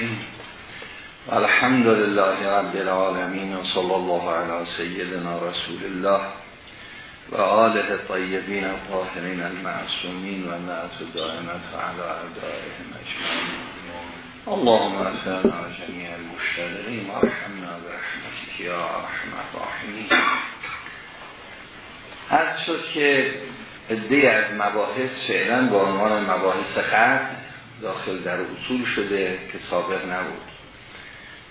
الرحیم الحمد لله رب العالمین و صلی الله علی سیدنا رسول الله و آله طیبین و طاهرین المعصومین و نعت دائمت و علی اعدائهم اجمعین اللهم ارحمنا جميع المشتغلین و رحمنا برحمتك یا ارحم الراحمین هر شد که ادهی از مباحث فعلا با عنوان مباحث قرد داخل در اصول شده که سابق نبود.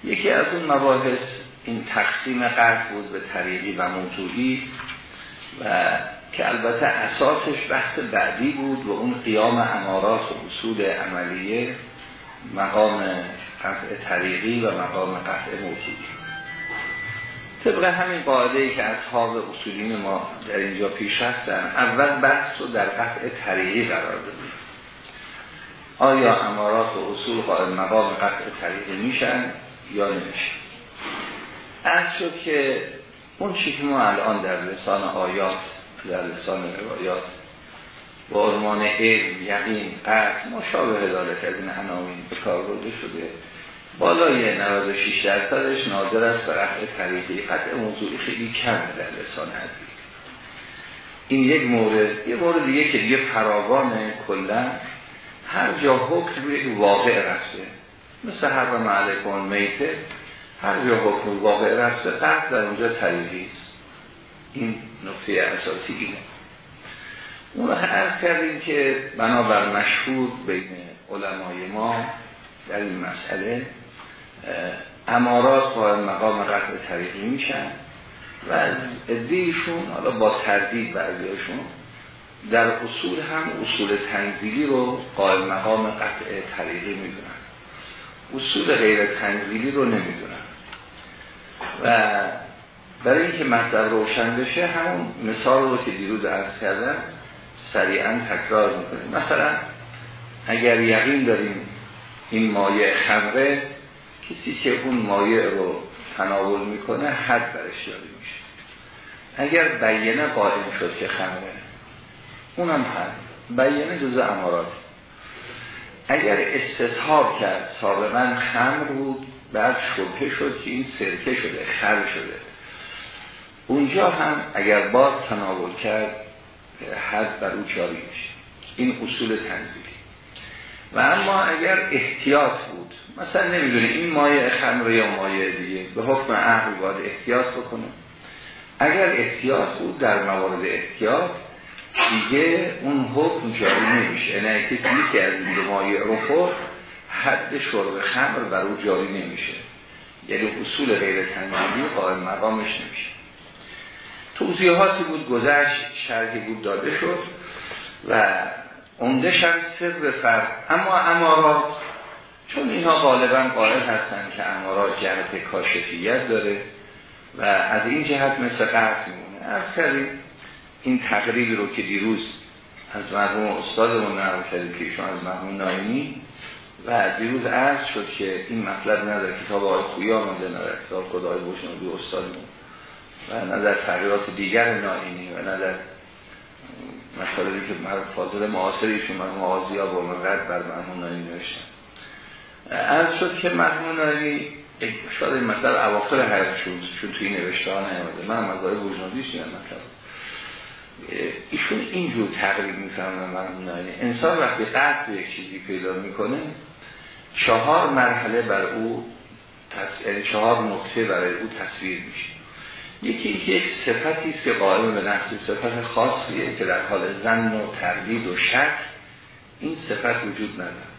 یکی از اون مباحث این تقسیم قرد بود به طریقی و موضوعی و که البته اساسش بحث بعدی بود و اون قیام امارات و اصول عملیه مقام قطع طریقی و مقام قطع موضوعی. طبق همین قاعده ای که اصحاب اصولین ما در اینجا پیش هستن اول بحث رو در قطع طریقی قرار دادیم. آیا امارات و اصول قائل مقام قطع طریقی میشن یا نمیشن؟ از شد که اون چی که ما الان در لسان آیات در لسان روایات با ارمان علم یقین قطع مشابه دالت از این عناوین به کار برده شده. بالای 96 درصدش ناظر است به قطع طریقی قطع موضوعی خیلی کم در لسان حدیث. این یک مورد. یه مورد دیگه که دیگه فراوان کلا هر جا حکم واقع رفته مثل هر معلکون میته هر جا حکم واقع رفته قطع در اونجا طریقی است. این نقطه اساسی اینه. اون عرض کردیم که بنابر مشهور بین علمای ما در این مسئله امارات با مقام قطع طریقی میشن و از ادهیشون حالا با تردید بعضیشون در اصول هم اصول تنزیلی رو قائل مقام قطع طریقی می‌دونن. اصول غیر تنزیلی رو نمی‌دونن. و برای اینکه مطلب روشن بشه همون مثال رو که دیروز عرض کردم سریعا تکرار می‌کنیم. مثلا اگر یقین داریم این مایع خمره کسی که اون مایع رو تناول می‌کنه حد برش جاری میشه. اگر بیینه قائم شد که خمره. اونم حد بیینه جز امارات. اگر استصحاب کرد سابقا خمر بود بعد شبه شد که این سرکه شده خر شده. اونجا هم اگر باز تناول کرد حد بر او جاری میشه. این اصول تنزیلی. و اما اگر احتیاط بود مثلا نمی‌دونه این مایه خمر یا مایه دیگه به حکم باید احتیاط بکنه. اگر احتیاط بود در موارد احتیاط دیگه اون حکم جاری نمیشه. یعنی کسی که از این رو خورد حد شرب خمر بر او جاری نمیشه. یعنی اصول غیر تنزیلی قائل مقامش نمیشه. توضیحاتی بود گذشت شرحی بود داده شد و عمده شد سر فرق اما امارات چون اینها غالبا قائل هستن که امارات جهت کاشفیت داره و از این جهت مثل قرد میمونه. از کردیم این تقریبی رو که دیروز از مرحوم استادمون نقل کردیم که ایشون از مرحوم نایمی و دیروز عرض شد که این مطلب نداره کتاب آقای خویی آمده نداره کتاب خدای بوشنودی استادمون و نه در تغییرات دیگر نائینی و نه در مطالبی که فاضل معاصریشون مرحوم آزیا با مقرد بر مرحوم نائینی نوشتن. عرض شد که مرحوم نائینی شاید این مطلب اواخر حیاتشون چون توی نوشته ها نیامده. من از آقای بوجنادیش مطلب؟ ایشون اینجور تقریب می‌فهمن مرحوم انسان وقتی قطع یک چیزی پیدا می‌کنه چهار مرحله بر او تص... یعنی چهار نقطه برای او تصویر میشه. یکی یک صفتی است که قائم به نفس صفت خاصیه که در حال زن و تردید و شک این صفت وجود نداره.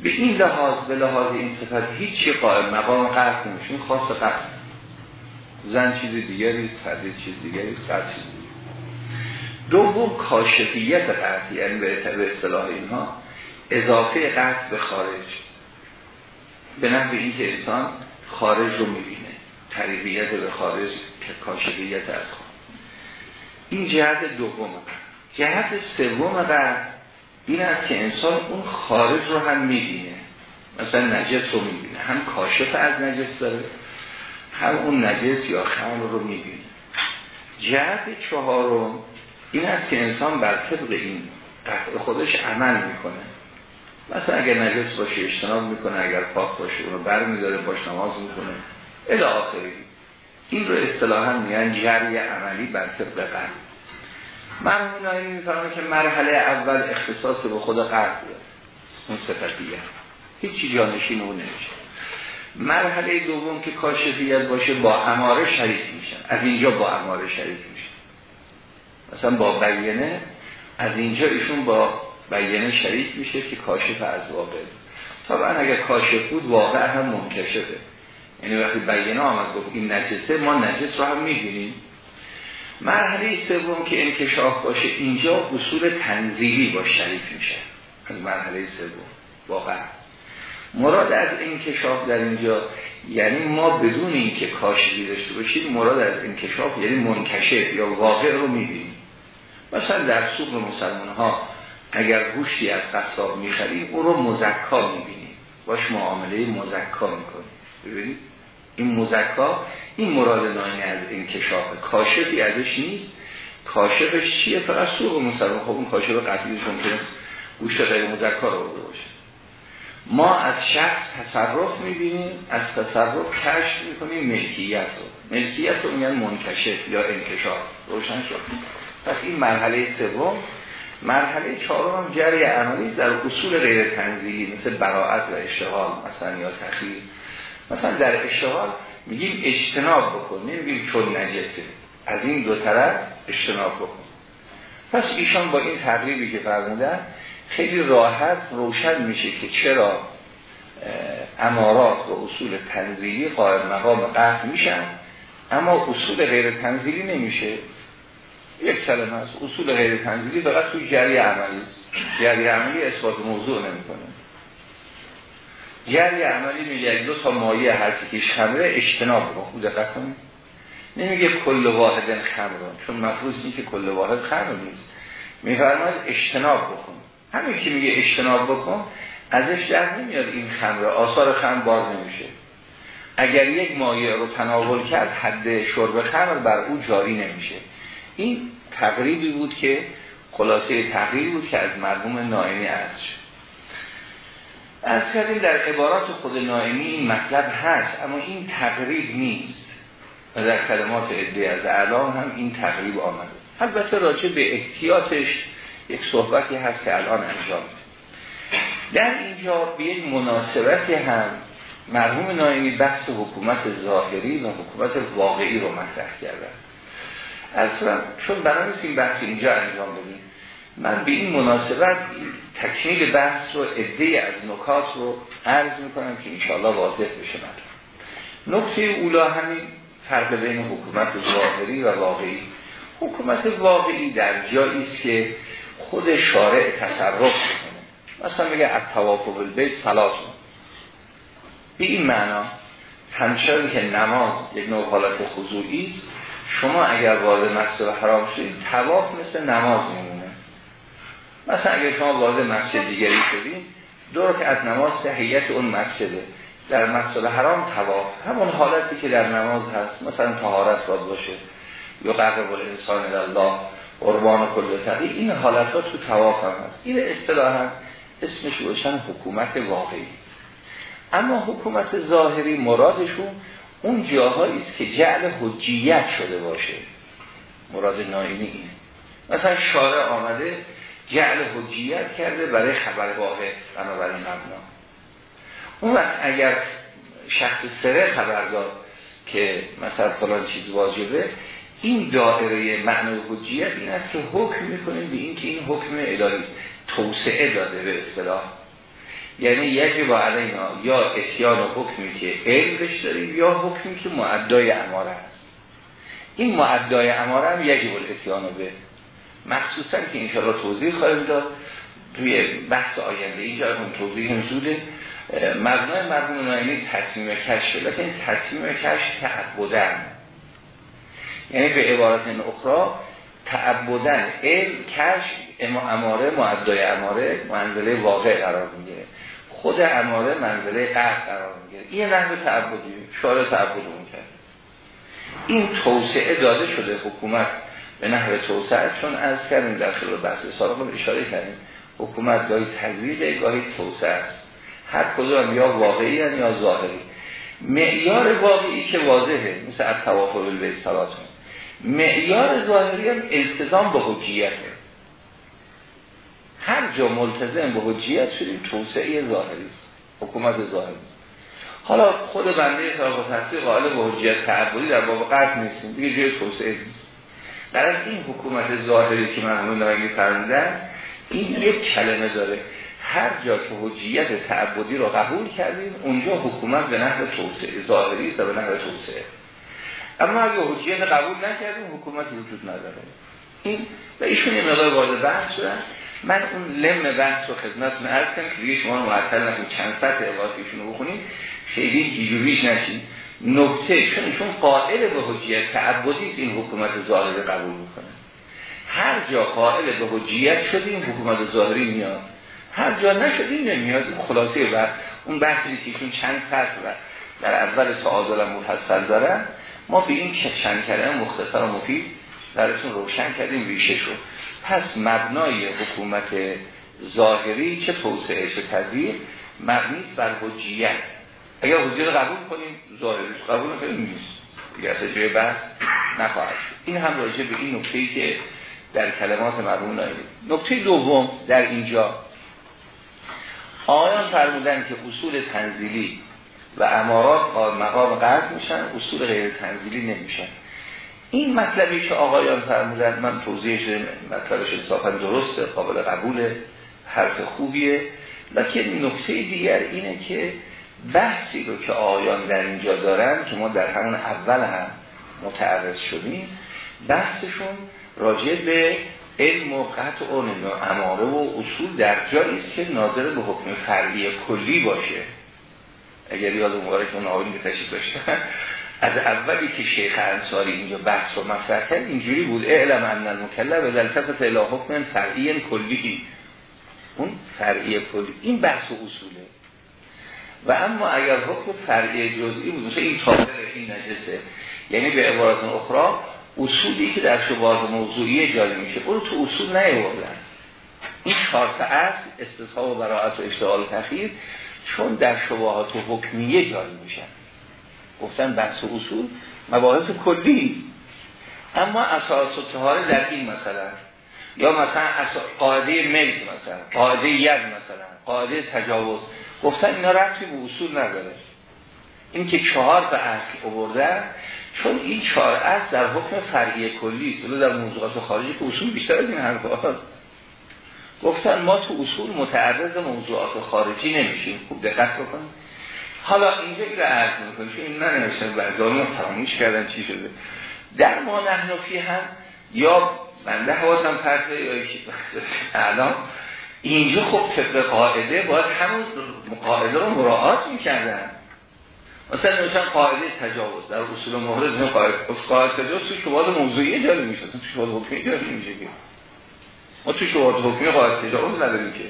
به این لحاظ به لحاظ این صفت هیچی قائم مقام قرد نمیشه. خاص قرد زن چیز دیگری تردید چیز دیگری قرد چیز دیگری دوم کاشفیت قرد یعنی به اصطلاح اینها اضافه قرد به خارج. به نحو این که انسان خارج رو می‌بینه طریقیت به خارج که کاشفیت از خود. این جهت دوم جهت سوم قرد این است که انسان اون خارج رو هم می‌بینه. مثلا نجس رو می‌بینه. هم کاشف از نجس داره هم اون نجس یا خمر رو می‌بینه. جهت چهارم این است که انسان بر طبق این خودش عمل می‌کنه. مثلا اگر نجس باشه اجتناب می‌کنه اگر پاک باشه اونو بر میداره باش نماز می‌کنه الی آخری این رو اصطلاحا میگن جری عملی بر طبق قرد مرحوم نایمی میفرمه که مرحله اول اختصاص به خود قرد اون صفتیه هیچی جانشین اون نمیشه. مرحله دوم که کاشفیت باشه با اماره شریک میشن. از اینجا با اماره شریک میشن. مثلا با بیانه از اینجا ایشون با بیانه شریک میشه که کاشف از واقع. طبعا اگر کاشف بود واقع هم منکشفه. یعنی وقتی بیانه آمد گفت این نجسه ما نجس رو هم می‌بینیم. مرحله سوم که انکشاف باشه اینجا اصول تنزیلی با شریک میشه. از مرحله سوم. واقعا. مراد از انکشاف در اینجا یعنی ما بدون اینکه کاشفی داشته باشیم مراد از انکشاف یعنی منکشف یا واقع رو می‌بینیم. مثلا در سوق مسلمان ها اگر گوشتی از قصاب می‌خریم او رو مزکا می‌بینیم باش معامله مزکا می‌کنیم ببینید این مزکا این مراد ناینی از انکشاف کاشفی ازش نیست. کاشفش چیه؟ فقط سوق مسلمان. خب اون کاشف قطعیش ممکنه گوشت غیر مزکا رو برده باشه. ما از شخص تصرف می‌بینیم از تصرف کشف می‌کنیم. ملکیت رو. ملکیت رو میگن منکشف یا انکشاف. روشن شد. پس این مرحله سوم مرحله چهارم هم جری عملی در اصول غیر تنزیلی مثل براعت و اشتغال مثلا یا تخییر مثلا در اشتغال میگیم اجتناب بکن نمیگیم چون نجسه. از این دو طرف اجتناب بکن. پس ایشان با این تقریبی که فرمودن خیلی راحت روشن میشه که چرا امارات و اصول تنزیلی قائم مقام قهر میشن اما اصول غیر تنزیلی نمیشه. یک کلمه است اصول غیر تنزیلی فقط توی جری عملی جری عملی اثبات موضوع نمی‌کنه. جری عملی میگه دو تا مایه هر که خمره اجتناب رو خود دقت نمیگه کل واحد خمران چون مفروض این که کل واحد خمر نیست. میفرماید اجتناب بکن. همین که میگه اجتناب بکن ازش در نمیاد این خمره. آثار خمر باز نمیشه. اگر یک مایه رو تناول کرد حد شرب خمر بر او جاری نمیشه. این تقریبی بود که خلاصه تقریبی بود که از مرحوم نائمی از شد. از کردیم در عبارات خود نائمی این مطلب هست اما این تقریب نیست. و در کلمات عده از اعلام هم این تقریب آمده. البته راجع به احتیاطش یک صحبتی هست که الان انجام در اینجا به یک مناسبتی هم مرحوم نائمی بحث حکومت ظاهری و حکومت واقعی رو مطرح کردن. اصلا چون برای این بحث اینجا انجام بدیم. من به این مناسبت تکمیل بحث رو عده از نکات رو عرض می‌کنم که انشاءالله واضح بشه من. نکته اولا همین فرق بین حکومت ظاهری و واقعی. حکومت واقعی در جایی است که خود شارع تصرف کنه مثلا میگه از توافق البیت سلاس به این معنا همچنان که نماز یک نوع حالت خضوعی است شما اگر وارد مسجد حرام شدید تواف مثل نماز میمونه. مثلا اگر شما وارد مسجد دیگری شدید که از نماز تحییت اون مسجده. در مسجد حرام تواف همون حالتی که در نماز هست. مثلا طهارت باید باشه. یا قرب انسان الله قربان کل تقی. این حالت ها تو تواف هم هست. این اصطلاحا اسمش روشن حکومت واقعی. اما حکومت ظاهری مرادشون اون جاهایی است که جعل حجیت شده باشه. مراد نایمی اینه. مثلا شارع آمده جعل حجیت کرده برای خبر واقع بنابراین مبنا. اون وقت اگر شخص سره خبر داد که مثلا فلان چیز واجبه این دائره معنی حجیت این است که حکم می‌کنیم به این که این حکم الهی توسعه داده به اصطلاح. یعنی یجب علینا یا اتیان و حکمی که علمش داریم یا حکمی که معدای اماره هست این معدای اماره هم یجب الاتیان به مخصوصا که انشاءالله توضیح خواهیم داد توی بحث آینده اینجا هم توضیح زوده. مبنای مرحوم نایمی تصمیم شده لیکن تصمیم کش تعبدن. یعنی به عبارت اخرى تعبدن علم کش اماره معدای اماره منزله واقع قرار می‌گیره. خود اماره منزله قهر قرار می‌گیره. این نحو تعبدی شارع تعبد اون کرد. این توسعه داده شده حکومت به نحو توسعه چون از کردیم در خلال بحث سابق اشاره کردیم. حکومت گاهی تزریقه گاهی توسعه است. هر کدوم یا واقعی یا ظاهری. معیار واقعی که واضحه مثل از توافق به معیار ظاهری هم التزام به حجیته. هر جا ملتزم به حجیت شدیم توسعه ظاهری حکومت ظاهری حالا خود بنده و تحصیل قائل به حجیت تعبدی در باب قرد نیستیم دیگه جای توسعه نیست. در از این حکومت ظاهری که مرحوم نوینگی فرمودن این یک کلمه داره. هر جا که حجیت تعبدی رو قبول کردیم اونجا حکومت به نحو توسعه ظاهری است به نحو توسعه. اما اگه حجیت قبول نکردیم حکومت وجود نداره. این و ایشون یه مقدار وارد بحث شدن. من اون لم بحث رو خدمتتون عرض کنم که دیگه شما معطل نکنید. چند سطح عبارتشون رو بخونید. خیلی گیجوریش نشین. نکته چون ایشون قائل به حجیت تعبدی این حکومت ظاهری قبول می‌کنه. هر جا قائل به حجیت شدیم حکومت ظاهری میاد. هر جا نمیاد. این خلاصه و اون بحثی که ایشون چند فصل در اول تعادل مفصل دارن ما به این چند کلمه مختصر و مفید براتون روشن کردیم ریشه شد. پس مبنای حکومت ظاهری چه توسعه چه تذیر مبنی بر حجیت اگر حجیت قبول کنیم ظاهری قبول کنیم نیست. دیگه اصلا جای بحث نخواهد این هم راجع به این نکته که در کلمات مرمون نایدیم نکته دوم در اینجا. آیان فرمودن که اصول تنزیلی و امارات مقام قرد میشن اصول غیر تنزیلی نمیشن. این مطلبی که آقایان فرمودن من توضیحش مطلبش انصافا درسته قابل قبول حرف خوبیه. لیکن نکته دیگر اینه که بحثی رو که آقایان در اینجا دارن که ما در همون اول هم متعرض شدیم بحثشون راجع به علم و قطع و اماره و اصول در جایی است که ناظر به حکم فرعی کلی باشه. اگر یاد اون آقایون به تشریف داشتن از اولی که شیخ انصاری اینجا بحث و مطرح کرد اینجوری بود. اعلم ان المکلف التفت الى حکم فرعی کلی. اون فرعی کلی. این بحث و اصوله. و اما اگر حکم فرعی جزئی بود مثل این طاهر این نجسه یعنی به عبارت اخرى اصولی که در شباهات موضوعی جاری میشه برو تو اصول نیوردن این چهار اصل استصحاب و براعت و اشتغال تخییر چون در شباهات و حکمیه جاری میشن. گفتن بحث اصول مباحث کلی. اما اساس و تهاره در این مثلا. یا مثلا قاعده ملک مثلا قاعده ید مثلا قاعده تجاوز. گفتن اینا رفتی به اصول نداره. این که چهار به اصل عبردن چون این چهار اصل در حکم فرعی کلی است. در موضوعات خارجی که اصول بیشتر از این حرف گفتن ما تو اصول متعرض موضوعات خارجی نمیشیم. خوب دقت بکنید. حالا اینجا این رو عرض می‌کنم چون این ننوشتن بعضانی رو فراموش کردن چی شده. در ما نحنفی هم یا بنده حواسم پرته یا الان اینجا خب طبق قاعده باید همون قاعده رو مراعات می‌کردن. مثلا نوشتن قاعده تجاوز. در اصول محرز قاعده قاعده تجاوز تو شبهات موضوعی جاری میشه تو شبهات حکمی جاری میشه ما تو شبهات حکمی قاعده تجاوز نداریم که.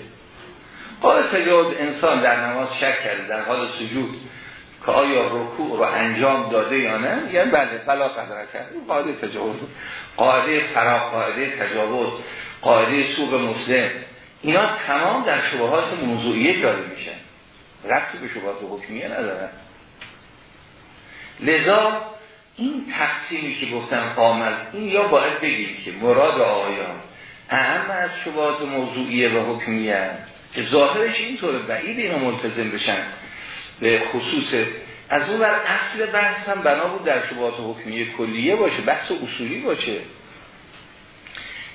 قاعده تجاوز انسان در نماز شک کرده در حال سجود که آیا رکوع رو انجام داده یا نه؟ یعنی بله بلا قدر کرد. قاعده تجاوز قاعده فراق قاعده تجاوز قاعده سوق مسلم. اینا تمام در شبهات موضوعیه جاری میشن. ربطی به شبهات حکمیه ندارن لذا این تقسیمی که گفتم کامل این یا باید بگیم که مراد آیان اهم از شبهات موضوعیه و حکمیه که ظاهرش اینطوره بعید اینا ملتزم بشن. به خصوص از اون بر اصل بحث هم بنا بود در شبهات حکمیه کلیه باشه بحث اصولی باشه.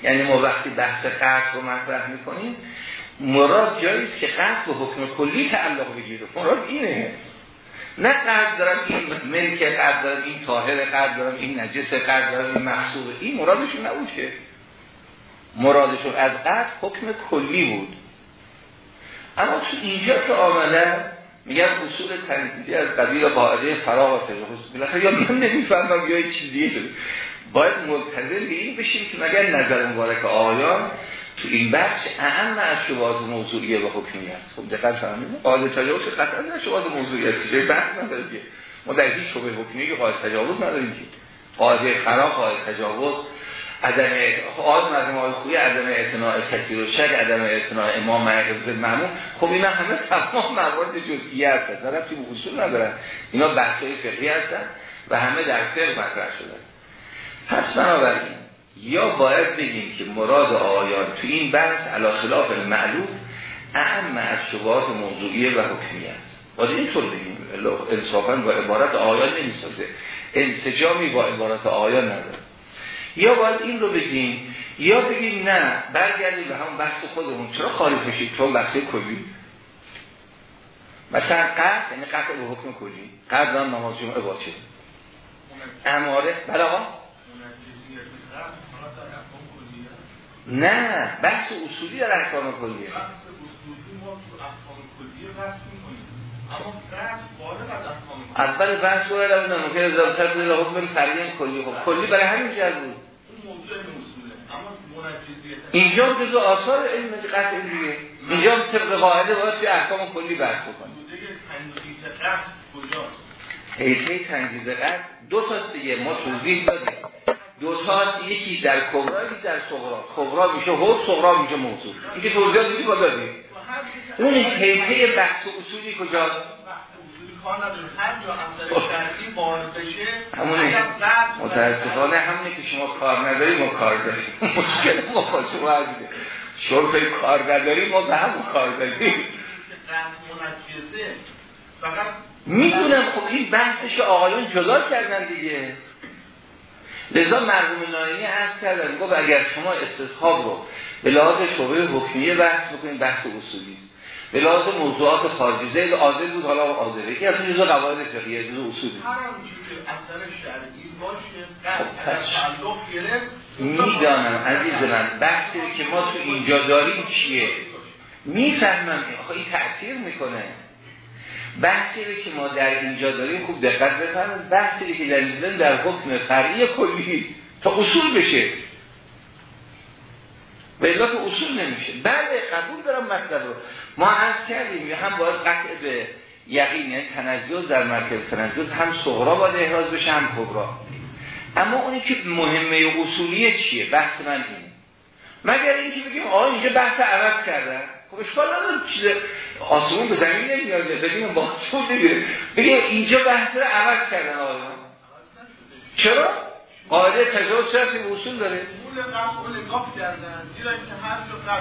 یعنی ما وقتی بحث قرد رو مطرح می‌کنیم مراد جاییست که قرد به حکم کلی تعلق بگیره. مراد اینه. نه قرد دارم این ملک قرد دارم این طاهر قرد دارم این نجس قرد دارم این محصول این مرادشون نبود که. مرادشون از قرد حکم کلی بود. اما تو اینجا که آمدن میگن اصول تنزیلی از قبیل قاعده فراغ و تجاوز یا من نمی‌فهمم یا چیز دیگه باید ملتزم به این بشیم که مگر نظر مبارک آیان تو این بخش اهم از شباز موضوعیه و حکمیت خب دقت فرمایید. قاعده تجاوز قطعا نه شباز موضوعیت که بحث نداره که. ما در هیچ شبه حکمیه که قاعده تجاوز نداریم که. قاعده فراغ قاعده تجاوز. عدم آز مرحوم های خوی عدم اعتناع کسی رو شک عدم اعتناع امام معقض معمون خب اینا همه تمام موارد جزئیه هستن. نه رفتی به اصول ندارن. اینا بحثای فقهی هستن و همه در فقه مطرح شدن. پس بنابراین یا باید بگیم که مراد آیان تو این بحث علا خلاف المعلوف اهم از شبهات موضوعی و حکمی است. باید اینطور بگیم. انصافا با عبارت آیان نمی‌سازه. انسجامی با عبارت آیان نداره. یا باید این رو بگیم یا بگیم نه برگردیم به همون بحث خودمون. چرا خالی بشید؟ تو بحث کلی. مثلا قطع یعنی قطع به حکم کلی. قطع دان نماز جمعه باشه اماره بله آقا. نه بحث اصولی در احکام کلیه. اول بحث رو در اون ممکن اضافه بود حکم فرعی کلی خب کلی برای همین جل بود. اینجا جزو آثار علم قطع دیگه اینجا طبق قاعده باید توی احکام کلی بحث بکنیم. حیطه تنجیز قطع دو تا دیگه ما توضیح دادیم. دو تا یکی در کبرا یکی در صغرا. کبرا میشه حد صغرا میشه موضوع. این که توضیح دیدی با دادیم. اون حیطه بحث اصولی کجاست؟ همونه متاسفانه همونه که شما کار نداری ما کار داریم. مشکل ما با شما عزیزه شرف کار نداری ما به همون کار داریم. می‌دونم خب این بحثش آقایان جدا کردن دیگه. لذا مرحوم ناینی عرض کردن گفت اگر شما استصحاب رو به لحاظ شعبه حکمیه بحث بکنید بحث اصولی. به لحاظ موضوعات خارجی. زید عادل بود حالا عادله یکی از این جزء قواعد فقهیه جزء اصولی. می‌دانم عزیز من بحثی که ما تو اینجا داریم چیه؟ می‌فهمم. آخه این تأثیر می‌کنه. بحثی که ما در اینجا داریم خوب دقت بفرمایید. بحثی که در در حکم فرعی کلی تا اصول بشه. به علت اصول نمیشه. بله قبول دارم مطلب رو. ما عرض کردیم هم باید قطع به یقین یعنی تنجز در مرکز تنجز هم صغرا باید احراز بشه هم کبرا. اما اونی که مهمه اصولیه چیه؟ بحث من اینه. مگر اینکه بگیم آقا اینجا بحث عوض کردن؟ خب اشکال نداره چیز آسمون به زمین نمیاد بگیم با دیگه. بگیم اینجا بحث عوض کردن آقا چرا؟ قاعده تجاوز شرطی به اصول داره؟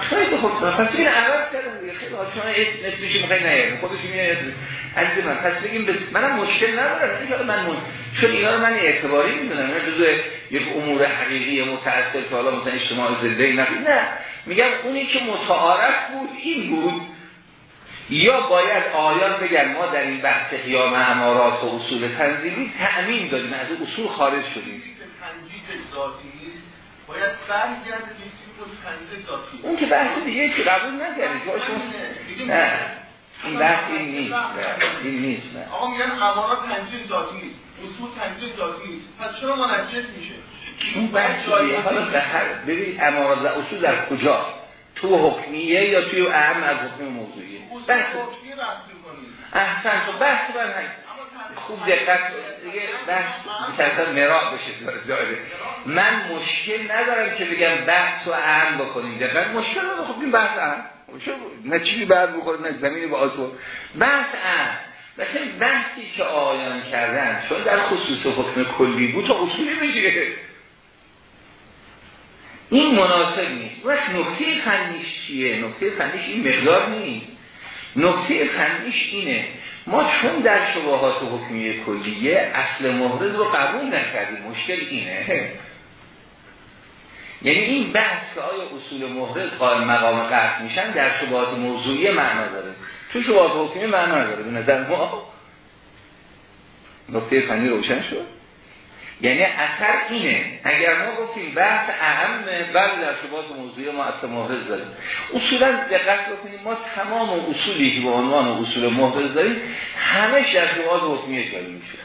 خیلی خوب. پس این عوض کردن دیگه. خیلی شما نسبیش می‌خوای نیاریم خودش میاد عزیز من پس بگیم بس منم مشکل ندارم. دیگه من من چون اینا رو من اعتباری می‌دونم. نه جزء یک امور حقیقی متأثر که حالا مثلا اجتماع زنده نه نه. میگم اونی که متعارف بود این بود. یا باید آیان بگن ما در این بحث قیام امارات و اصول تنظیمی تأمین دادیم. از اصول خارج شدیم. باید برگرده اون که بحث دیگه که قبول نکردید نه. این بحث این نیست. این نیست. نه. آقا میگن امارات تنجیل ذاتی نیست. اصول تنجیل ذاتی نیست. پس چرا منجز میشه؟ اون بحث حالا در هر ببینید امارات و اصول در کجا؟ تو حکمیه یا توی اهم از حکم موضوعیه؟ بحث احسن تو بحث من خوب دقت دیگه بحث مثلا مراق بشه داره. من مشکل ندارم که بگم بحث و اهم بکنید. دقت مشکل ندارم خب این بحث اهم. نه چیزی بعد بخوره نه زمینی با آسو بحث اهم. لیکن بحثی که آیان کردن چون در خصوص حکم کلی بود تا اصولی میشه این مناسب نیست. وقت نکته فنیش چیه؟ نکته فنیش این مقدار نیست. نکته فنیش اینه ما چون در شباهات حکمیه کلیه اصل محرز رو قبول نکردیم مشکل اینه. یعنی این بحث که آیا اصول محرز قائم مقام قطع میشن در شباهات موضوعی معنا داره. تو شباهات حکمیه معنا داره به نظر ما. نکته فنی روشن شد. یعنی اثر اینه. اگر ما گفتیم بحث اهم بعد در شباهات موضوعی ما اصل محرز داریم. اصولا دقت بکنیم ما تمام اصولی که به عنوان اصول محرز داریم همه در شباهات حکمیه جاری میشه.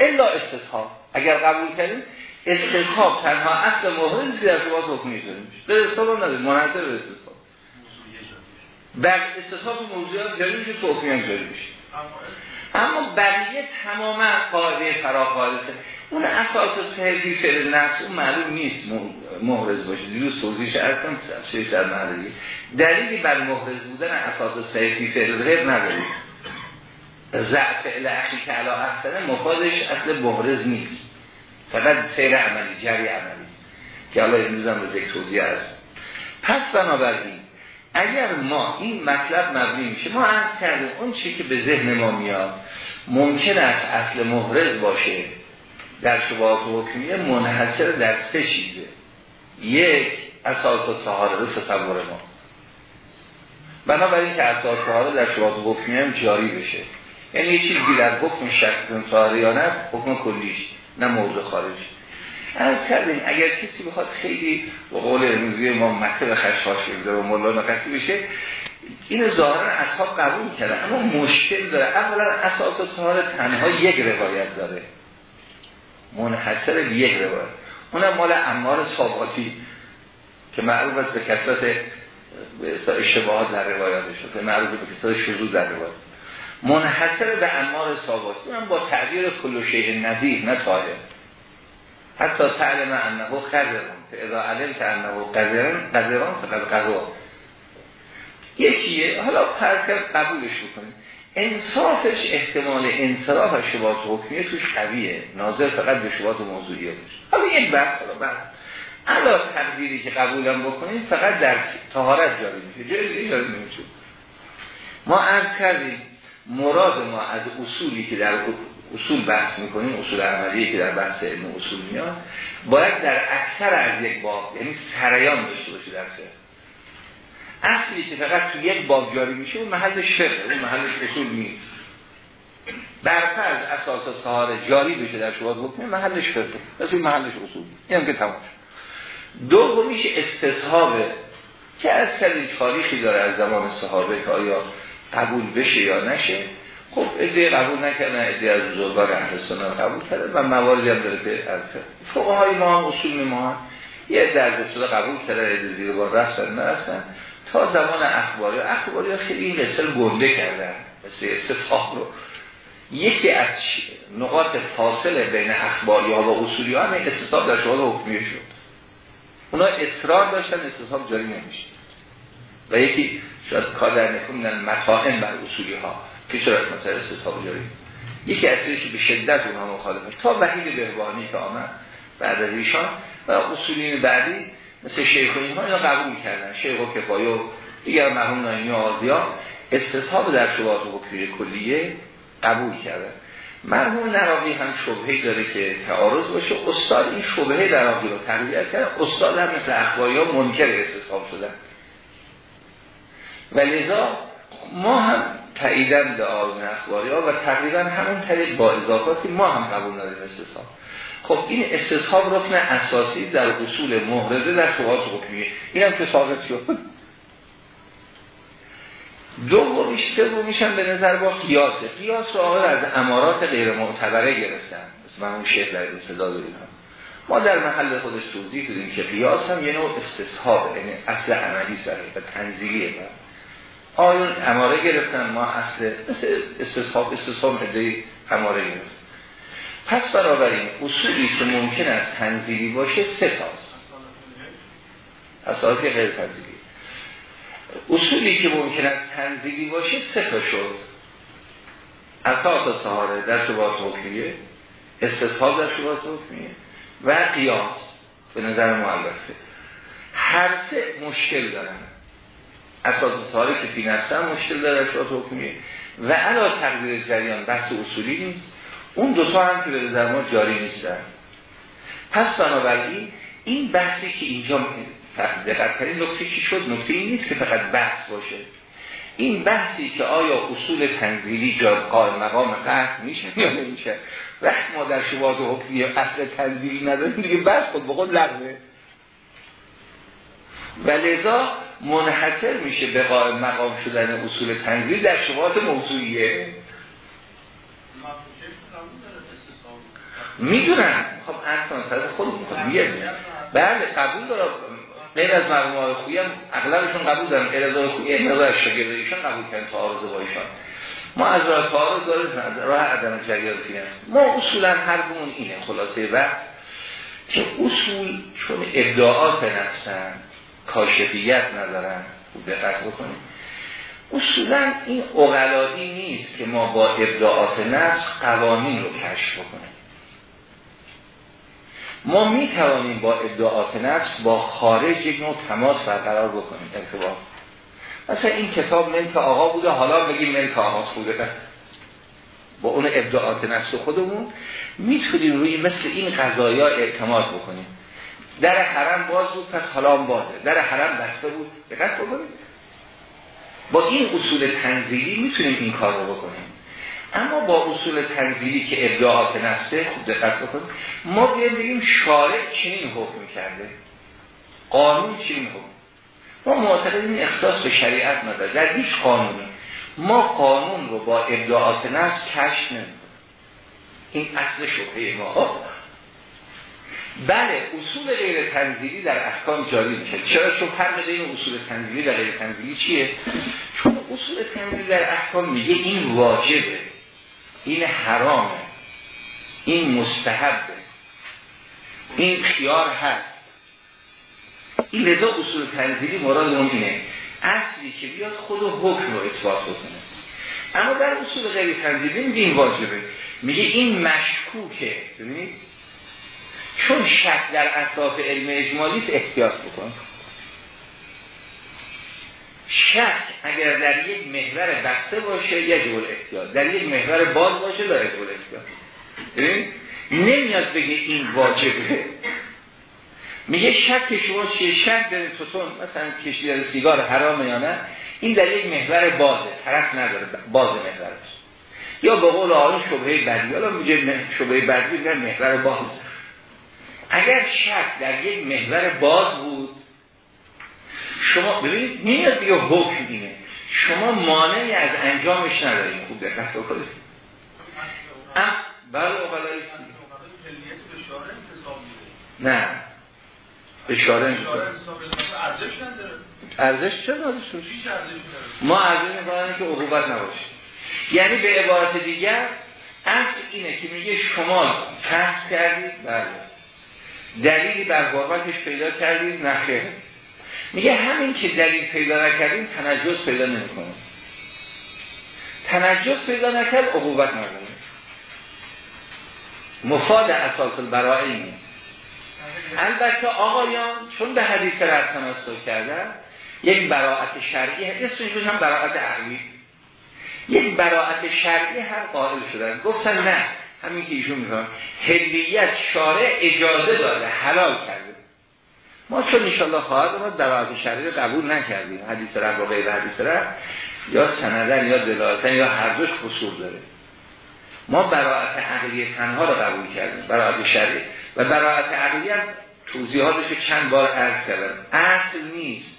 الا استصحاب اگر قبول کردیم استصحاب تنها اصل محرز در شباهات حکمیه جاری میشه. به استصحاب نداریم منظر به استصحاب بعد استصحاب موضوعات جاری میشه تو حکمیه جاری میشه. اما بقیه تماما قاعده فراخوارسه اون اساس صحیحی فعل نفس اون معلوم نیست محرز باشه. دیروز توضیحش ارکم شیش در محلی دلیلی بر محرز بودن اساس صحیحی فعل غیر نداریم. ضعف اخی که علا احسنه مفادش اصل محرز نیست. فقط سیر عملی جری عملی. که حالا امروز هم به ذکر توضیح است پس بنابراین اگر ما این مطلب مبنی میشه ما عرض کردیم اون چی که به ذهن ما میاد ممکن است اصل محرز باشه. در شباهات حکمیه منحصر در سه چیزه. یک اساس و سهاره رو تصور ما. بنابراین که اساس سهاره در شباهات حکمیه هم جاری بشه. یعنی یه چیزی در حکم شکل سهاره یا نه حکم کلیش نه موضوع خارجی. از کردیم اگر کسی بخواد خیلی به قول امروزی ما مکتب خشخاش بگذاره و مولا نقطی بشه این ظاهرا اصحاب قبول کرده اما مشکل داره. اولا اساس سهاره تنها یک روایت داره. منحصر به یک روایت. اونم مال امار صاباتی که معروف است به کسرت اشتباهات در روایاتش که معروف به کسرت شروع در روایات. منحصر به امار صاباتی. اونم با تعبیر کل شیء نظیر نه طاهر. حتی تعلم انه قذران که اذا علم که انه قذران قذران فقط قضا. یکیه حالا پرکر قبولش بکنیم. انصافش احتمال انصراف از شبات حکمیه توش قویه. ناظر فقط به شبات موضوعیه باشه. حالا یک بحث رو بعد علا تقدیری که قبولم بکنیم فقط در تهارت جاری میشه. جایی جاری نمیشه. ما عرض کردیم مراد ما از اصولی که در اصول بحث می‌کنیم اصول عملیه که در بحث علم اصول میاد باید در اکثر از یک باب یعنی سریان داشته باشه در فقه. اصلی که فقط تو یک باب جاری میشه اون محل شرقه اون محل اصول نیست. برفرض اساس سهاره جاری بشه در شباد حکمه محلش شرقه. پس این محلش اصول این هم که تمام دومیش استصحابه که از کلی تاریخی داره از زمان صحابه که آیا قبول بشه یا نشه. خب ادعای قبول نکردن ادعای از بزرگان اهل سنت قبول کرده و مواردی هم داره که از فقهای ما هم اصول ما یه درد شده قبول کرده ادعای زیر بار رفتن نرفتن. تا زمان اخباری. اخباری خیلی این قصه گنده کردن مثل استصحاب رو. یکی از نقاط فاصله بین اخباری ها و اصولی ها همین استصحاب در شواهد حکمیه شد. اونا اصرار داشتن استصحاب جاری نمیشه و یکی شاید کار در نکن مطاهم بر اصولی ها که چرا مثلا استصحاب جاری؟ یکی از که به شدت اونها مخالفه. تا وحید بهبانی که آمد بعد از ایشان و اصولین بعدی مثل شیخ و اینها قبول کردن شیخ و کفایی و دیگر مرحوم نایمی آزیا استصحاب در شبات و کلیه قبول کردن. مرحوم نراقی هم شبهه داره که تعارض باشه. استاد این شبهه نراقی رو تقویت کرد. استاد هم مثل اخباری ها منکر استصحاب شدن. و لذا ما هم تاییدن به آرون اخباری ها و تقریبا همون طریق با اضافاتی ما هم قبول نداریم استصحاب. خب این استصحاب رکن اساسی در اصول محرزه در شبهات حکمیه. این هم که ثابت شد. دومیش سومیش هم به نظر با قیاسه قیاس رو آقای از امارات غیر معتبره گرفتن. مثل اون شیخ در این صدا داریم ما در محل خودش توضیح دادیم که قیاس هم یه نوع استصحاب یعنی اصل عملی سره و تنزیلیه آیون اماره گرفتن؟ ما اصل مثل استصحاب استصحاب ادهی اماره گرفتن. پس بنابراین اصولی که ممکن است تنزیلی باشه سه تاست اساسی غیر تنزیلی. اصولی که ممکن است تنزیلی باشه سه تا شد. اساس سهاره در شباهت حکمیه استصحاب در شباهت حکمیه و قیاس به نظر معلفه هر سه مشکل دارن. اساس سهاره که فی نفسه مشکل داره شباهت حکمیه و علا تقدیر جریان بحث اصولی نیست. اون دوتا هم که به نظر ما جاری نیستن. پس بنابراین این بحثی که اینجا کنید نکته چی شد؟ نکته این نیست که فقط بحث باشه. این بحثی که آیا اصول تنزیلی جا مقام قهر میشه یا نمیشه؟ وقت ما در شباهت حکمی اصل تنزیلی نداریم دیگه بحث خود بخود لغوه. و لذا منحصر میشه به مقام شدن اصول تنزیلی در شباهت موضوعیه. می‌دونن. خب اصلا سر خود میگه بله قبول داره. غیر از مرحوم های خویی هم اغلبشون قبول دارن. از خویی مقدار شاگردایشان قبول کردن تعارض با ایشان. ما از راه تعارض داریم از راه عدم جریان فی ما اصولا حرفمون اینه. خلاصه وقت که اصول چون ابداعات نفسن کاشفیت ندارن خوب دقت بکنیم اصولا این اقلایی نیست که ما با ابداعات نفس قوانین رو کشف بکنیم. ما می توانیم با ابداعات نفس با خارج یک نوع تماس برقرار بکنیم ارتباط. مثلا این کتاب ملک آقا بوده حالا بگیم ملک آقا خوده با اون ابداعات نفس خودمون می‌تونیم روی مثل این قضایا اعتماد بکنیم. در حرم باز بود پس حالا هم بازه. در حرم بسته بود دقت بکنیم با این اصول تنزیلی می‌تونیم این کار رو بکنیم. اما با اصول تنزیلی که ابداعات نفسه خوب دقت بکنیم ما بیایم بگیم شارع چنین حکم کرده. قانون چنین حکم. ما معتقدیم اختصاص به شریعت نداره در هیچ قانونی ما قانون رو با ابداعات نفس نمی‌کنیم. این اصل شبهه ما. بله اصول غیر تنزیلی در احکام جاری میشه. چرا؟ چون فرق بین اصول تنزیلی و غیر تنزیلی چیه؟ چون اصول تنزیلی در احکام میگه این واجبه. این حرامه. این مستحبه. این خیار هست. این لذا اصول تنزیلی مراد اون اینه. اصلی که بیاد خود حکم رو اثبات بکنه. اما در اصول غیر تنزیلی میگه این واجبه. میگه این مشکوکه. ببینید؟ چون شک در اطراف علم اجمالی احتیاط بکن. شک اگر در یک محور بسته باشه یجب احتیاط در یک محور باز باشه داره یجب احتیاط نمیاد بگه این واجبه. میگه شک شما چیه؟ شک در توتون مثلا کشیدن سیگار حرامه یا نه این در یک محور بازه طرف نداره باز محورش. یا به قول آن شبهه بدی حالا میگه شبهه بدی در محور باز. اگر شک در یک محور باز بود شما ببینید میاد دیگه حکم اینه. شما مانعی از انجامش نداریم خوب دقت بکنید بله اوغلایی نه. اشاره ارزش چه ارزش ما ارزش می‌کنن که عقوبت نباشه. یعنی به عبارت دیگر اصل اینه که میگه شما تحص کردید. بله. دلیلی بر حرمتش پیدا کردید نخیر. میگه همین که دلیل پیدا نکردیم تنجز پیدا نمی‌کنه. تنجز پیدا نکرد عقوبت نداره مفاد اساس البرائه البته آقایان چون به حدیث رد تناسل کردن یک براعت شرعی اسمش هم براعت عقلی. یک براعت شرعی هم قائل شدن. گفتن نه همین که ایشون میگن هلیت شارع اجازه داره حلال کرده. ما چون انشالله خواهد ما براعت شرعی قبول نکردیم. حدیث رد و غیر حدیث رد یا سندن یا دلالتن یا هر دوش قصور داره. ما براعت عقلی تنها رو قبول کردیم براعت شرعی و براعت عقلی هم توضیحاتش چند بار عرض کردن اصل نیست.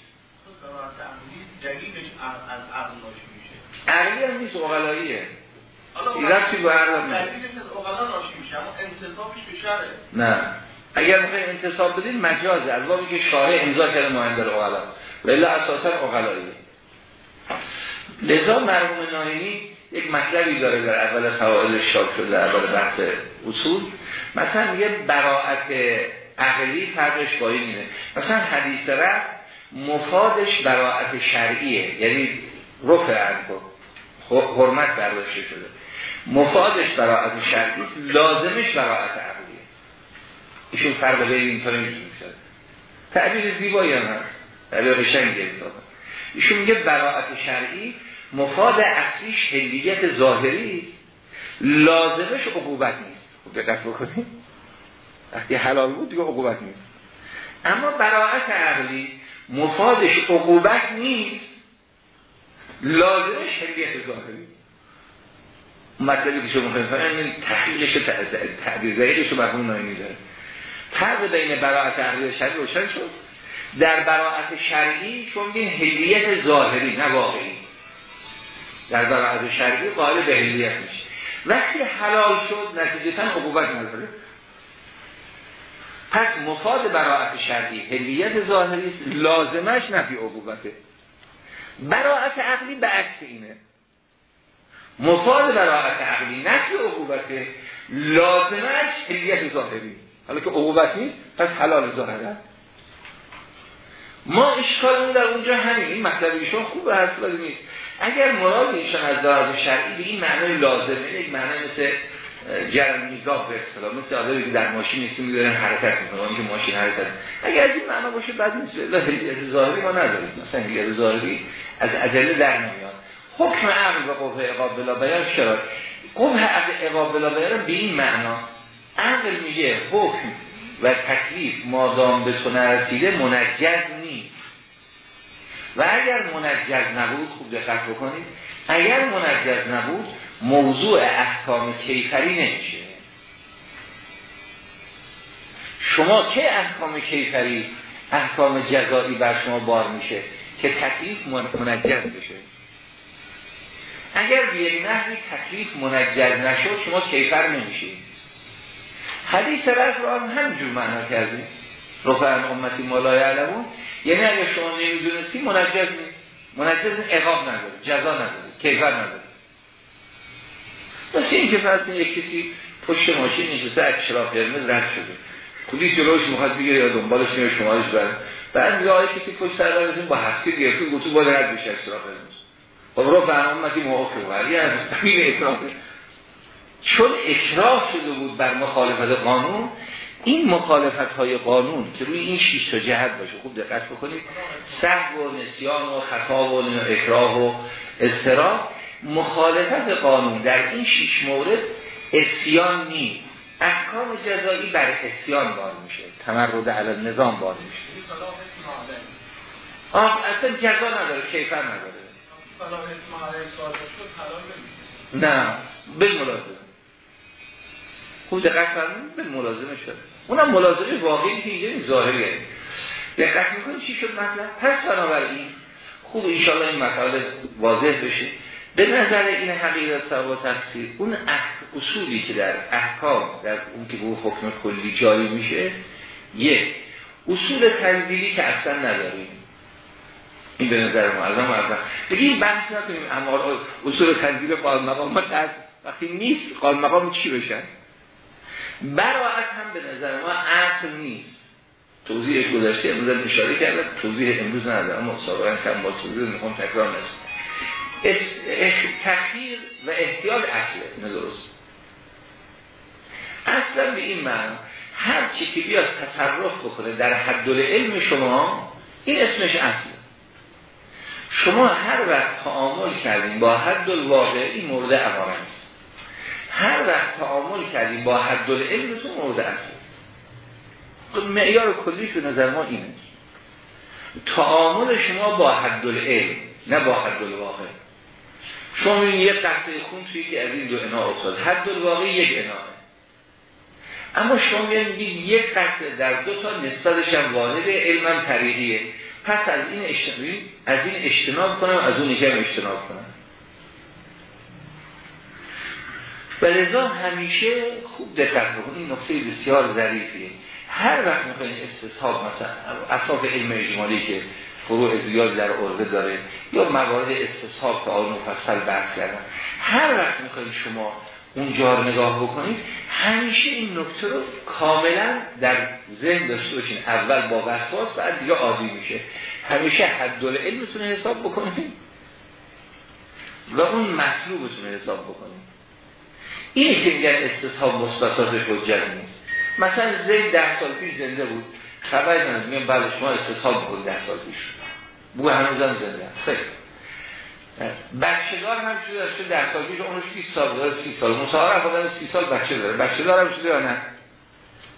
عقلی هم نیست اغلاییه رفتی با عرب نه. اگر می‌خواین انتصاب بدین مجازه. از بابی که شارع امضا کرده مهندر اغلا ولی اساسا اغلاییه لذا مرموم ناینی یک مطلبی داره در اول فوائد شاب شده در اول بحث اصول. مثلا میگه براعت عقلی فرقش با اینه. مثلا حدیث رفت مفادش براعت شرعیه. یعنی رفع انکو حرمت برداشته شده. مفادش براعت شرعی لازمش براعت عقلیه ایشون فرق بین این تا نمی‌تونه شد تعبیر زیبایی هم هست. تعبیر قشنگی ایشون میگه براعت شرعی مفاد اصلیش هلیت ظاهری لازمش عقوبت نیست. خوب دقت بکنید. وقتی حلال بود دیگه عقوبت نیست. اما براعت عقلی مفادش عقوبت نیست لازمش هلیت ظاهری. مطلبی که شما خواهیم این تحقیقش تعبیر ظاهریش رو مرحوم نایمی داره فرق بین براعت عقلی و شرعی روشن شد. در براعت شرعی چون این هلیت ظاهری نه واقعی. در براعت شرعی قائل به هلیت میشه. وقتی حلال شد نتیجتا عقوبت نداره. پس مفاد براعت شرعی هلیت ظاهری لازمش نفی عقوبته. براعت عقلی به عکس اینه. مفاد براعت عقلی نفی عقوبته لازمش علیت ظاهری. حالا که عقوبت نیست پس حلال ظاهره ما اشکالمون در اونجا همین این مطلب ایشون خوب حرف نیست. اگر مراد ایشان از لحاظ شرعی به این معنای لازمه یک معنی مثل جرم میزاق به اصطلاح مثل آدمی که در ماشین نیستیم میدارن حرکت می‌کنن که ماشین حرکت اگر از این معنا باشه بعد نیست هلیت ظاهری ما نداریم. مثلا هلیت ظاهری از عجله در نمیاد حکم عقل و قوه اقاب بلا بیان چرا؟ قوه عقل اقاب بلا بیان به این معنا عقل میگه حکم و تکلیف مادام به تو نرسیده منجز نیست. و اگر منجز نبود خوب دقت بکنید اگر منجز نبود موضوع احکام کیفری نمیشه. شما که احکام کیفری احکام جزایی بر شما بار میشه که تکلیف منجز بشه. اگر به نحوی تکلیف منجز نشد شما کیفر نمیشید. حدیث رفت رو هم همینجور معنا کردیم. رفعن امتی مالای علمون یعنی اگر شما نمی‌دونستی منجز نیست. منجز اقاب نداره جزا نداره کیفر نداره. مثل این که فرض یک کسی پشت ماشین نشسته از چراغ قرمز رد شده. کلی جلوش می‌خواد بگیره یا دنبالش میره شمالش برن بعد میگه آقای کسی پشت سر برسیم با هفته گرفته گفتو باید رد بشه از قرمز. خب رو فهم اومدی موافق ولی از این اکراه چون اکراه شده بود بر مخالفت قانون این مخالفت های قانون که روی این شیش تا جهت باشه خوب دقت بکنید سهو و نسیان و خطا و اکراه و استرا مخالفت قانون در این شیش مورد اسیان نیست. احکام جزایی بر اسیان بار میشه. تمرد علی نظام بار میشه. آه اصلا جزا نداره کیفر نداره. نه به ملازمه خوب دقت فرمون به ملازمه شد. اونم ملازمه واقعی که اینجا ظاهریه. دقت می‌کنی چی شد مطلب؟ پس بنابراین خوب انشاءالله این مطالب واضح بشه. به نظر این حقیقت و تفسیر اون اصولی که در احکام در اون که به حکم کلی جایی میشه یک اصول تنزیلی که اصلا نداریم. این به نظر ما از ما این بحث نکنیم. اما اصول تنزیل قال مقام وقتی نیست قال مقام چی بشن براعت هم به نظر ما عقل نیست. توضیحش گذاشته امروز اشاره کردم توضیح امروز ندارم اما سابقا کم با توضیح می‌خوام تکرار نست تخییر و احتیاط اصله نه درست. اصلا به این معنی هر چی که بیاد تصرف بکنه در حد علم شما این اسمش اصله شما هر وقت تعامل کردیم با حد الواقع این مورد اماره است هر وقت تعامل کردیم با حد العلمتون مورد اصله خب معیار کلیش به نظر ما اینه. تعامل شما با حد العلم نه با حد الواقع شما این یک قطعه خون توی که از این دو انا افتاد. حد الواقع یک اناه اما شما میگید یک قطعه در دو تا نسبتش هم واحد علمم طریقیه. پس از این اجتناب از این اجتناب کنم از اون هم اجتناب کنم. و همیشه خوب دقت بکنید این نقطه بسیار ظریفیه. هر وقت می‌خواین استصحاب مثلا اصاف علم اجمالی که فروع زیاد در عربه داره یا موارد استصحاب که آن مفصل بحث کردن هر وقت می‌خواید شما اونجا نگاه بکنید همیشه این نکته رو کاملا در ذهن داشته باشین. اول با وسواس بعد دیگه عادی میشه. همیشه حد علمتون حساب بکنید و اون مطلوبتون حساب بکنید. این که میگن استصحاب مثبتات حجت نیست. مثلا زید ده سال پیش زنده بود. خبری نداره میگن بله شما استصحاب بود ده سال پیش. بو هنوزم زنده خیلی. بچه دار هم شده داشته در سال پیش اونش 20 سال داره 30 سال. مصاحبه خودم 30 سال بچه داره. بچه دار هم شده یا نه؟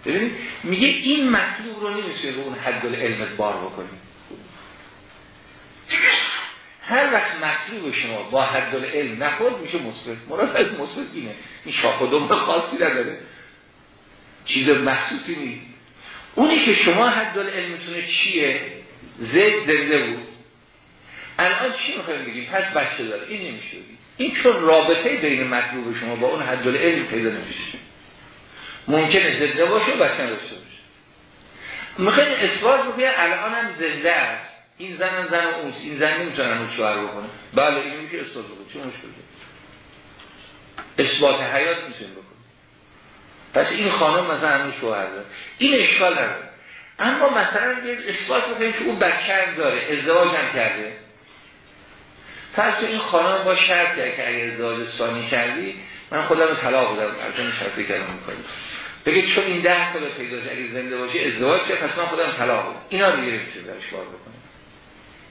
ببینید میگه این مطلوب رو نمیشه رو اون حد علمت بار بکنید هر وقت مطلوب شما با حد علم نخورد میشه مثبت مراد از مثبت اینه. این شاخ و خاصی نداره. چیز محسوسی نیست. اونی که شما حد علمتونه چیه؟ زید زنده بود. الان چی می‌خوایم بگیم؟ پس بچه داره این نمیشه بگیم این چون رابطه بین مطلوب شما با اون حد علم پیدا نمیشه. ممکنه زنده باشه و بچه داشته باشه. می‌خواین اثبات بکنید؟ الان هم زنده است. این زن زن اون این زن نمی‌تونه اون شوهر بکنه بله این میشه اثبات بکنه چه مشکلی اثبات حیات می‌تونیم بکنیم پس این خانم مثلا همین شوهر داره. این اشکال نداره. اما مثلا اثبات بکنیم که اون بچه داره ازدواج هم کرده. پس این خانم با شرط که اگر ازدواج ثانی کردی من خودم رو طلاق از این شرطی کردم می‌کنیم بگید چون این ده سال پیدا اگه زنده باشه ازدواج کرد پس من خودم طلاق بدم اینا دیگه نمیشه درش کار بکنه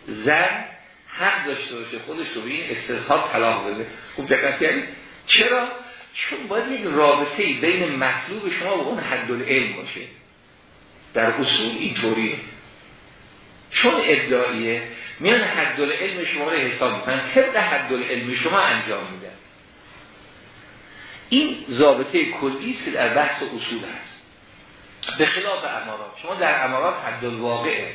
زن حق داشته باشه خودش رو به این استصحاب طلاق بده. خوب دقت کردید؟ چرا؟ چون باید یک رابطه بین مطلوب شما و اون حد العلم باشه. در اصول اینطوریه. چون ادعاییه میان حد العلم شما رو حساب می‌کنن طبق حد العلم شما انجام میدن این ضابطه کلی است در بحث اصول هست. به خلاف امارات. شما در امارات حد الواقعه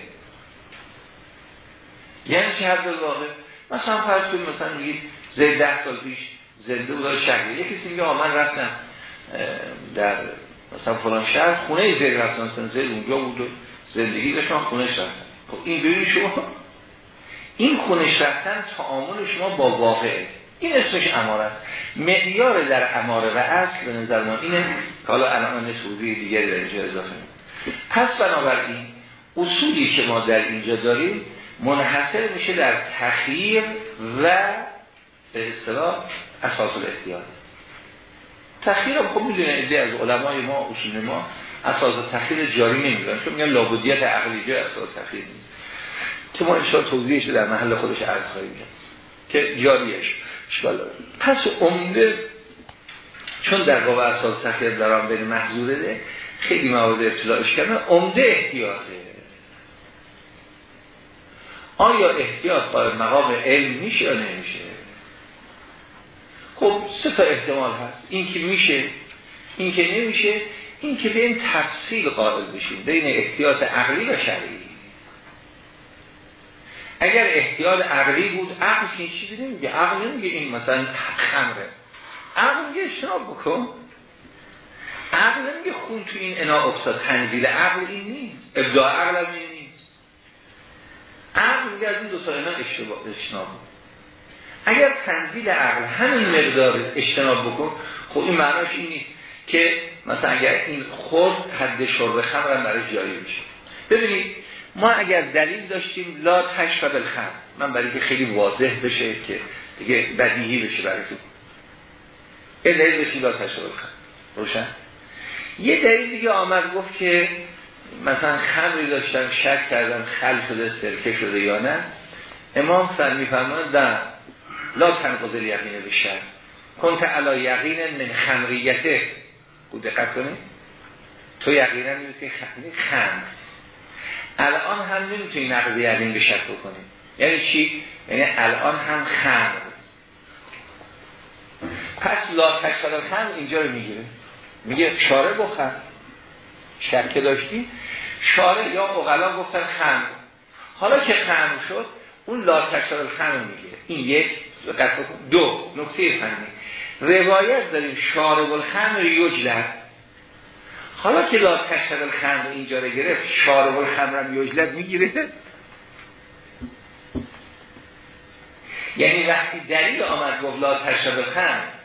یعنی چه حد الواقع مثلا فرض کنید مثلا میگید زید ده سال پیش زنده بود شهری یکی کسی میگه من رفتم در مثلا فلان شهر خونه زید رفتم مثلا زید اونجا بود و زندگی داشت من خونش رفتم خب این ببینید شما. این خونش رفتن تعامل شما با واقعه. این اسمش اماره است معیار در اماره و اصل به نظر ما اینه. حالا الان توضیح دیگری در اینجا اضافه پس بنابراین اصولی که ما در اینجا داریم منحصر میشه در تخییر و به اصطلاح اساس الاختیار تخییر هم خب می‌دونه ایده از علمای ما اصول ما اساس تخییر جاری نمی‌دونن چون میگن لابدیت عقلی جای اساس تخییر نیست. که ما انشاء توضیحش در محل خودش عرض خواهیم که جاریش اشکال پس عمده چون در قوه اساس تخییر درام بین محضوره ده خیلی موارد اطلاعش کردن عمده احتیاطه. آیا احتیاط با مقام علم میشه یا نمیشه؟ خب سه تا احتمال هست. این که میشه این که نمیشه این که به این تفصیل قائل بشیم بین احتیاط عقلی و شرعی. اگر احتیاط عقلی بود عقل این چیزی نمیگه. عقل نمیگه این مثلا خمره. عقل میگه اشتناب بکن. عقل نمیگه خون تو این انا افتاد تنزیل عقل این نیست. ابداع عقل این عقل میگه از این دو تا اینا اشتناب اگر تنزیل عقل همین مقدار اجتناب بکن خب این معناش این نیست که مثلا اگر این خورد حد شرب خمر هم برای جایی بشه ببینید ما اگر دلیل داشتیم لا تشرب الخمر. من برای که خیلی واضح بشه که دیگه بدیهی بشه برای تو. این دلیل داشتیم لا تشرب الخمر. روشن؟ یه دلیل دیگه آمد گفت که مثلا خمری داشتم شک کردم خل شده سرکه شده یا نه. امام فرمی فرمان نه لا تنقضل یقین بشر کنت علا یقین من خمریته. بود دقت کنید. تو یقینا می‌دونی خمر الان هم نمی‌تونی نقض یقین به شک بکنی. یعنی چی؟ یعنی الان هم خمر پس لا تکسر خمر اینجا رو می‌گیره. میگه شاره بخم شک داشتی شاره یا اقلا گفتن خمر حالا که خمر شد اون لا تکسر خمر می‌گیره این یک دو نکته فنی. روایت داریم شارب الخمر یجلد حالا که لا تشتغل الخمر اینجا رو گرفت شارب الخمر هم یجلد می‌گیره. یعنی وقتی دلیل آمد گفت لا تشتغل الخمر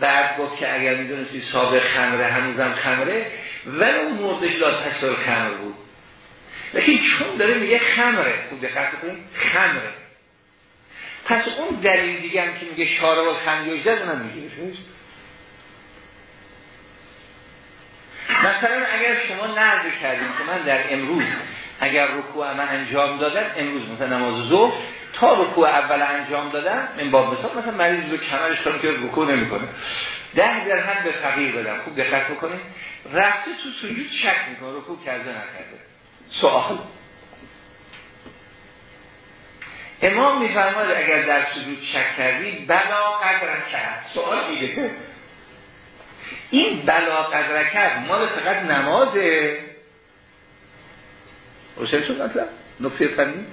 بعد گفت که اگر می‌دونستی سابق خمره هنوزم خمره ولی اون موردش لا تشتغل الخمر بود. لیکن چون داره میگه خمره خوب دقت کنید خمره. پس اون دلیل دیگه هم که میگه شاره و خمیوجده اونم می‌گیره مثلا اگر شما نرد کردیم که من در امروز اگر رکوع من انجام دادم امروز مثلا نماز ظهر تا رکوع اول انجام دادم من با مثال مثلا مریض رو کمرش کنم که رکوع نمی‌کنه. ده درهم به فقیر بدم خوب دقت بکنید. رفته تو سجود شک می‌کنه رکوع کرده نکرده. سوال. امام میفرماید اگر در سجود شک کردی بلا قدر کرد. سوال دیگه. این بلا قدر کرد مال فقط نمازه. روشن شد مطلب؟ نکته فنی؟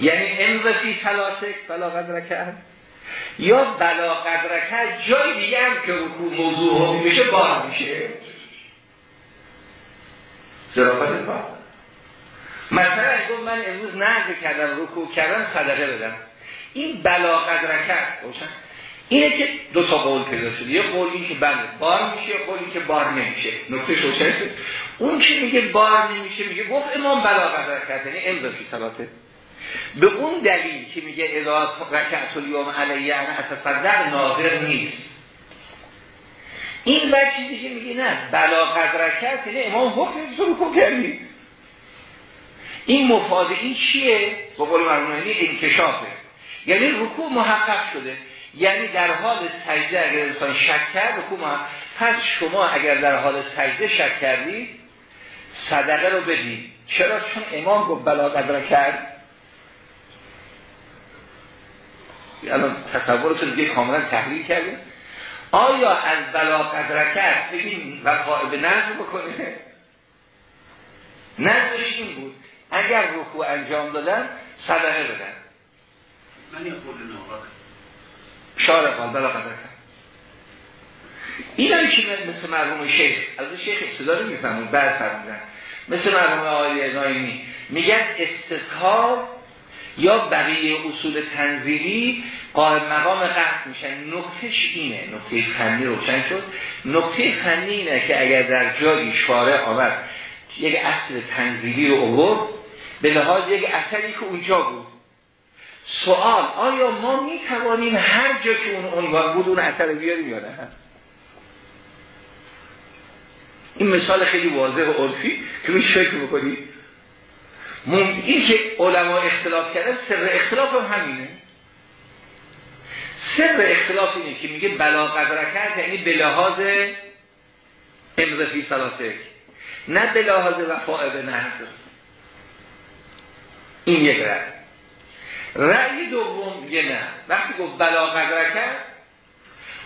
یعنی انزفی تلاسک بلا قدر کرد یا بلا قدر کرد جای دیگه هم که موضوع میشه بار میشه. زرافت بار. مثلا گفت من امروز نرد کردم رکوع کردم صدقه بدم. این بلا قدر کرد روشن. اینه که دو تا قول پیدا شد یه قولی که بله بار میشه یه قولی که بار نمیشه. نکته روشن اون که میگه بار نمیشه؟ میگه گفت امام بلاغت کرد یعنی امضا فی به اون دلیل که میگه اذا رکعت الیوم علیه یعنی اتصدق ناظر نیست. این بر چیزی که میگه نه. بلاغت رکعت یعنی امام حکم رو کردی. این مفاده این چیه؟ با قول مرمونی انکشافه. یعنی رکوع محقق شده. یعنی در حال سجده اگر انسان شک کرد رکوع محقق. پس شما اگر در حال سجده شک کردید صدقه رو بدید چرا؟ چون امام گفت بلاغت را کرد الان تصورتون دیگه کاملا تحلیل کردیم. آیا از بلاغت را کرد بگیم وفاء به نظر بکنه؟ نظرش این بود اگر رکوع انجام دادن صدقه بدن. من یقول شارع قال بلا قدر کرد. این هم که مثل مرحوم شیخ. از شیخ ابتدا رو میفهمون بعد فرمودن مثل مرحوم آقای نایمی میگن استصحاب یا بقیه اصول تنزیلی قائم مقام قهد میشن. نکتش اینه. نکته فنی روشن شد. نکته فنی اینه که اگر در جایی شارع آمد یک اصل تنزیلی رو آورد به لحاظ یک اثری که اونجا بود. سوال آیا ما می توانیم هر جا که اون عنوان بود اون اثر بیاریم یا نه؟ این مثال خیلی واضح و عرفی که می فکر بکنی. این که علما اختلاف کرده سر اختلاف هم همینه. سر اختلاف اینه که میگه بلا قدر کرد یعنی به لحاظ امرفی سلاسک نه به لحاظ وفاء به نهز این یک رأی. رأی دوم میگه نه. وقتی گفت بلا قدر کرد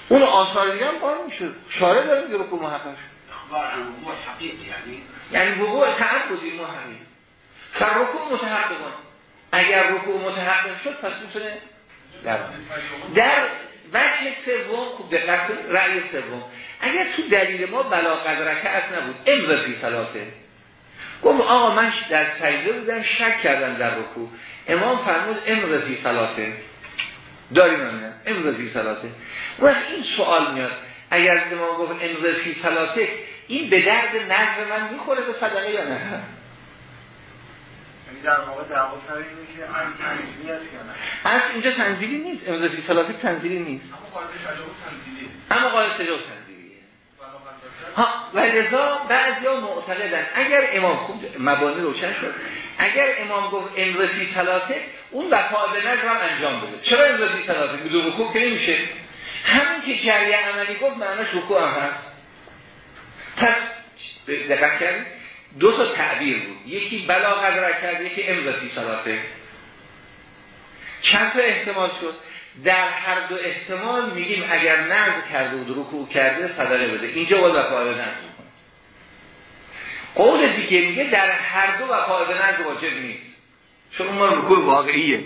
اون آثار دیگه هم بار میشه. شاره داره میگه رکوع محقق. شد یعنی؟ یعنی وقوع تعبدی محقق. فر رکوع متحققان اگر رکوع متحقق شد پس می‌تونه در در وجه سوم خوب دقت رأی سوم. اگر تو دلیل ما بلا قدرکه از نبود امضا فی ثلاثه گفت آقا من در سجده بودم شک کردم در رکوع. امام فرمود امضا فی صلاته. داریم هم امضا فی صلاته. وقت این سوال میاد اگر امام گفت امضا فی صلاته این به درد نظر من می‌خوره به صدقه یا نه؟ در موقع دعوا تنزیلی است یا نه. از اینجا تنزیلی نیست امضا فی صلاته تنزیلی نیست. اما قائل تجاوز تنزیلی ها و بعضی ها معتقدن اگر امام خوب مبانی روشن شد. اگر امام گفت امرسی سلاته اون وفا به نظر هم انجام بده. چرا امرسی سلاته بدون رکوع که نمیشه. همین که جریه عملی گفت معناش رکوع هم هست. پس دقت کردیم دو تا تعبیر بود. یکی بلا قدر کرد یکی امرسی سلاته چند تا احتمال شد؟ در هر دو احتمال میگیم اگر نرد کرده و رکوع کرده صدقه بده. اینجا باید وفای به نرد قول دیگه میگه در هر دو وفای به نرد واجب نیست. چون اون رکوع واقعیه.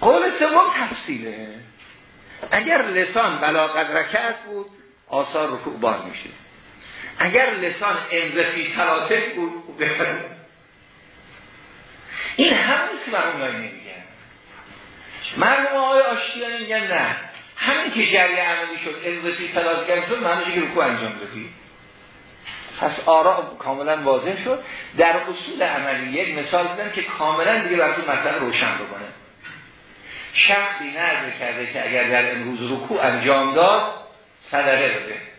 قول سوم تفصیله. اگر لسان بلا قدرکت بود آثار رکوع بار میشه. اگر لسان امزفی تلاتف بود این همون که برون نمیگه. مرموم آقای آشتیانی میگن نه. همین که جری عملی شد سلاز کرد شد معنی که رکوع انجام دادی. پس آرا کاملا واضح شد. در اصول عملی یک مثال دیدن که کاملا دیگه براتون مثلا روشن بکنه. شخصی نظر کرده که اگر در امروز رکوع انجام داد صدقه بده.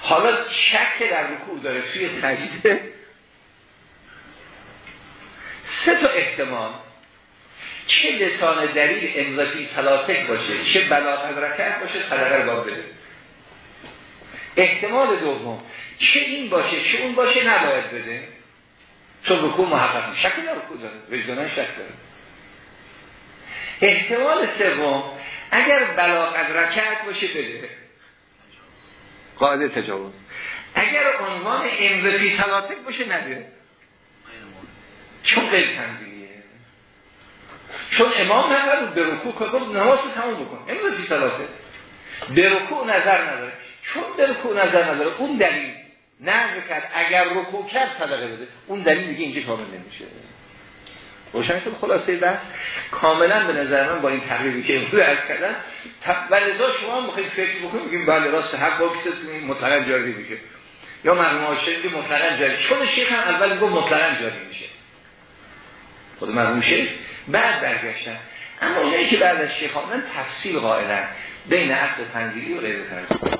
حالا شک در رکوع داره توی سجده سه تا احتمال. چه لسان دلیل امضافی سلاسک باشه؟ چه بلا رکت باشه؟ صدقه رو بده. احتمال دوم. چه این باشه؟ چه اون باشه؟ نباید بده. چون رکوع محقق شک در رکوع داره. وجدانه شک داره. احتمال سوم. اگر بلا رکت باشه بده. قاعده تجاوز. اگر عنوان امضافی سلاسک باشه نده چون غیر تنظیم چون امام نفرد به رکوع گفت نماز تموم بکن. فی صلاته به رکوع نظر نداره. چون به رکوع نظر نداره اون دلیل. نظر کرد اگر رکوع کرد صدقه بده. اون دلیل دیگه اینجا کامل نمیشه. روشن شد. خلاصه بحث. کاملا به نظر من با این تقریبی که امروز عرض کردن و لذا شما هم بخواید فکر بکنید بگیم بله راست حق با کسی مطلقا جاری میشه. یا مرحوم هاشمی که مطلقا جاری خود شیخ هم اول میگه مطلقا جاری میشه. خود مرحوم شیخ بعد برگشتن. اما اونایی که بعد از شیخ آمدن تفصیل قائلن بین عقد تنزیلی و غیر تنزیلی.